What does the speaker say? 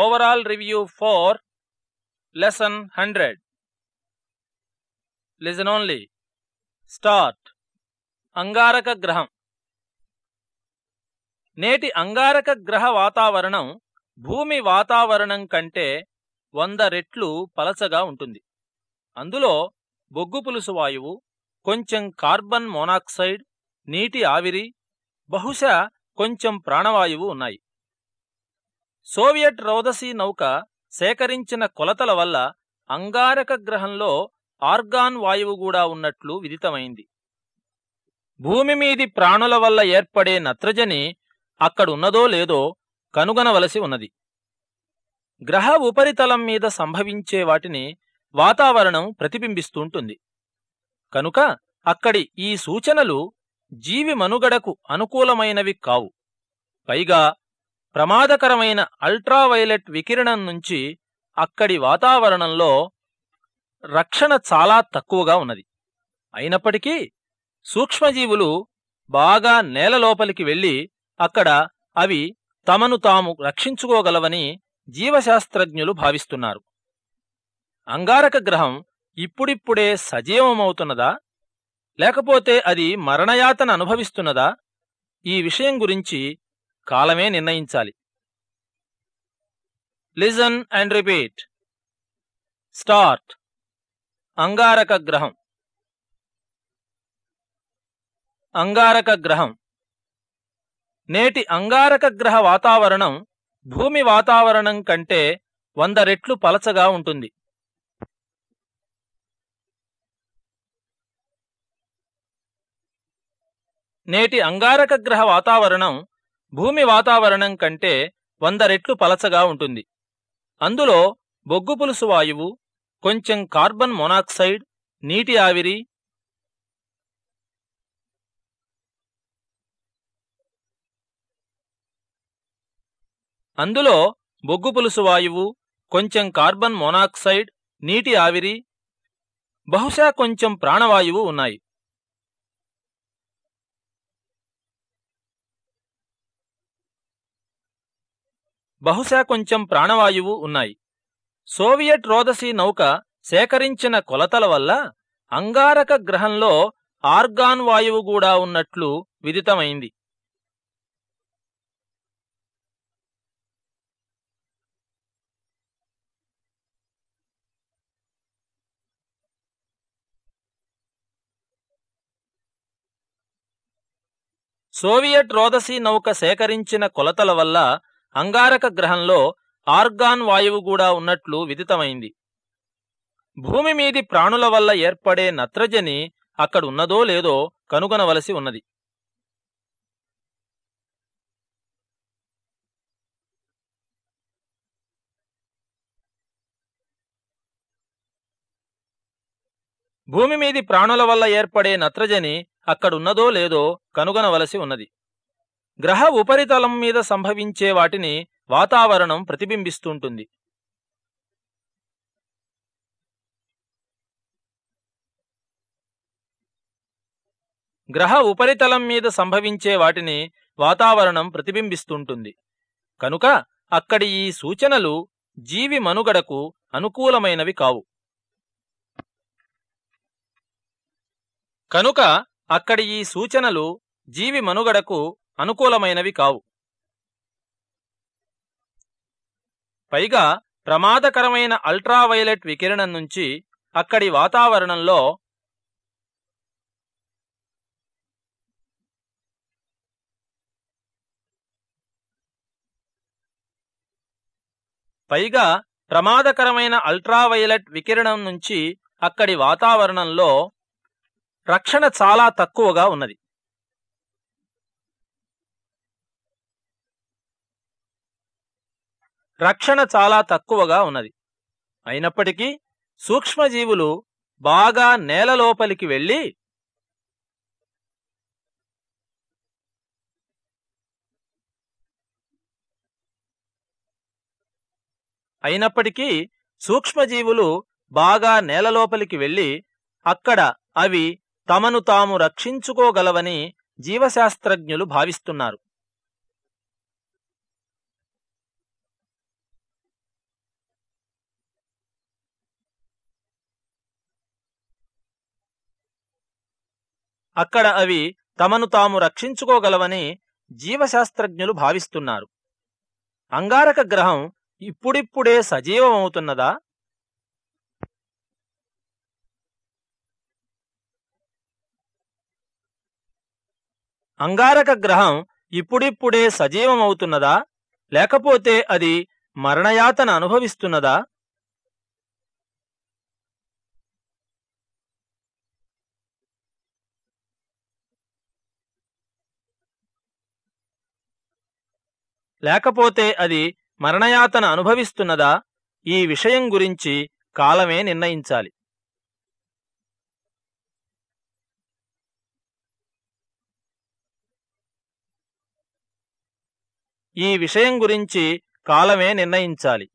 Overall review four lesson hundred listen only start అంగారక గ్రహం నేటి అంగారక గ్రహ వాతావరణం భూమి వాతావరణం కంటే వంద రెట్లు పలచగా ఉంటుంది. అందులో బొగ్గు పులుసు వాయువు కొంచెం కార్బన్ మోనాక్సైడ్ నీటి ఆవిరి బహుశా కొంచెం ప్రాణవాయువు ఉన్నాయి. సోవియట్ రౌదసీ నౌక సేకరించిన కొలతల వల్ల అంగారక గ్రహంలో ఆర్గాన్ వాయువు కూడా ఉన్నట్లు విదితమైంది. భూమి మీది ప్రాణుల వల్ల ఏర్పడే నత్రజని అక్కడున్నదో లేదో కనుగొనవలసి ఉన్నది. గ్రహ ఉపరితలం మీద సంభవించే వాటిని వాతావరణం ప్రతిబింబిస్తుంటుంది. కనుక అక్కడి ఈ సూచనలు జీవి మనుగడకు అనుకూలమైనవి కావు. పైగా ప్రమాదకరమైన అల్ట్రావైలెట్ వికిరణం నుంచి అక్కడి వాతావరణంలో రక్షణ చాలా తక్కువగా ఉన్నది. అయినప్పటికీ సూక్ష్మజీవులు బాగా నేల లోపలికి వెళ్ళి అక్కడ అవి తమను తాము రక్షించుకోగలవని జీవశాస్త్రజ్ఞులు భావిస్తున్నారు. అంగారక గ్రహం ఇప్పుడిప్పుడే సజీవమవుతున్నదా? లేకపోతే అది మరణయాతన అనుభవిస్తున్నదా? ఈ విషయం గురించి కాలమే నిర్ణయించాలి. లిజన్ అండ్ రిపీట్ స్టార్ట్ అంగారక గ్రహం. అంగారక గ్రహం. నేటి అంగారక గ్రహ వాతావరణం భూమి వాతావరణం కంటే వంద రెట్లు పలచగా ఉంటుంది. నేటి అంగారక గ్రహ వాతావరణం భూమి వాతావరణం కంటే వంద రెట్లు పలచగా ఉంటుంది. అందులో బొగ్గు పులుసు వాయువు కొంచెం కార్బన్ మొనాక్సైడ్ నీటి ఆవిరి అందులో బొగ్గు పులుసు వాయువు కొంచెం కార్బన్ మొనాక్సైడ్ నీటి ఆవిరి బహుశా కొంచెం ప్రాణవాయువు ఉన్నాయి. బహుశా కొంచెం ప్రాణవాయువు ఉన్నాయి. సోవియట్ రోదసీ నౌక సేకరించిన కొలతల వల్ల అంగారక గ్రహంలో ఆర్గాన్ వాయువు కూడా ఉన్నట్లు విదితమైంది. సోవియట్ రోదసీ నౌక సేకరించిన కొలతల వల్ల అంగారక గ్రహంలో ఆర్గాన్ వాయువు కూడా ఉన్నట్లు విదితమైంది. భూమి మీది ప్రాణుల వల్ల ఏర్పడే నత్రజని అక్కడున్నదో లేదో కనుగొనవలసి ఉన్నది. భూమి మీది ప్రాణుల వల్ల ఏర్పడే నత్రజని అక్కడున్నదో లేదో కనుగొనవలసి ఉన్నది. గ్రహ ఉపరితలం మీద సంభవించే వాటిని వాతావరణం ప్రతిబింబిస్తుంటుంది. గ్రహ ఉపరితలం మీద సంభవించే వాటిని వాతావరణం ప్రతిబింబిస్తుంటుంది. కనుక అక్కడి ఈ సూచనలు జీవి మనుగడకు అనుకూలమైనవి కావు. కనుక అక్కడి ఈ సూచనలు జీవి మనుగడకు అనుకూలమైనవి కావు. పైగా ప్రమాదకరమైన అల్ట్రావైలెట్ వికిరణం నుంచి అక్కడి వాతావరణంలో పైగా ప్రమాదకరమైన అల్ట్రావైలెట్ వికిరణం నుంచి అక్కడి వాతావరణంలో రక్షణ చాలా తక్కువగా ఉన్నది. రక్షణ చాలా తక్కువగా ఉన్నది. అయినప్పటికీ సూక్ష్మజీవులు బాగా నేల లోపలికి వెళ్ళి అయినప్పటికీ సూక్ష్మజీవులు బాగా నేల లోపలికి వెళ్ళి అక్కడ అవి తమను తాము రక్షించుకోగలవని జీవశాస్త్రజ్ఞులు భావిస్తున్నారు. అక్కడ అవి తమను తాము రక్షించుకోగలవని జీవశాస్త్రజ్ఞులు భావిస్తున్నారు. అంగారక గ్రహం ఇప్పుడిప్పుడే సజీవమవుతున్నదా? అంగారక గ్రహం ఇప్పుడిప్పుడే సజీవమవుతున్నదా? లేకపోతే అది మరణయాతన అనుభవిస్తున్నదా? లేకపోతే అది మరణయాతన అనుభవిస్తున్నదా? ఈ విషయం గురించి కాలమే నిర్ణయించాలి. ఈ విషయం గురించి కాలమే నిర్ణయించాలి.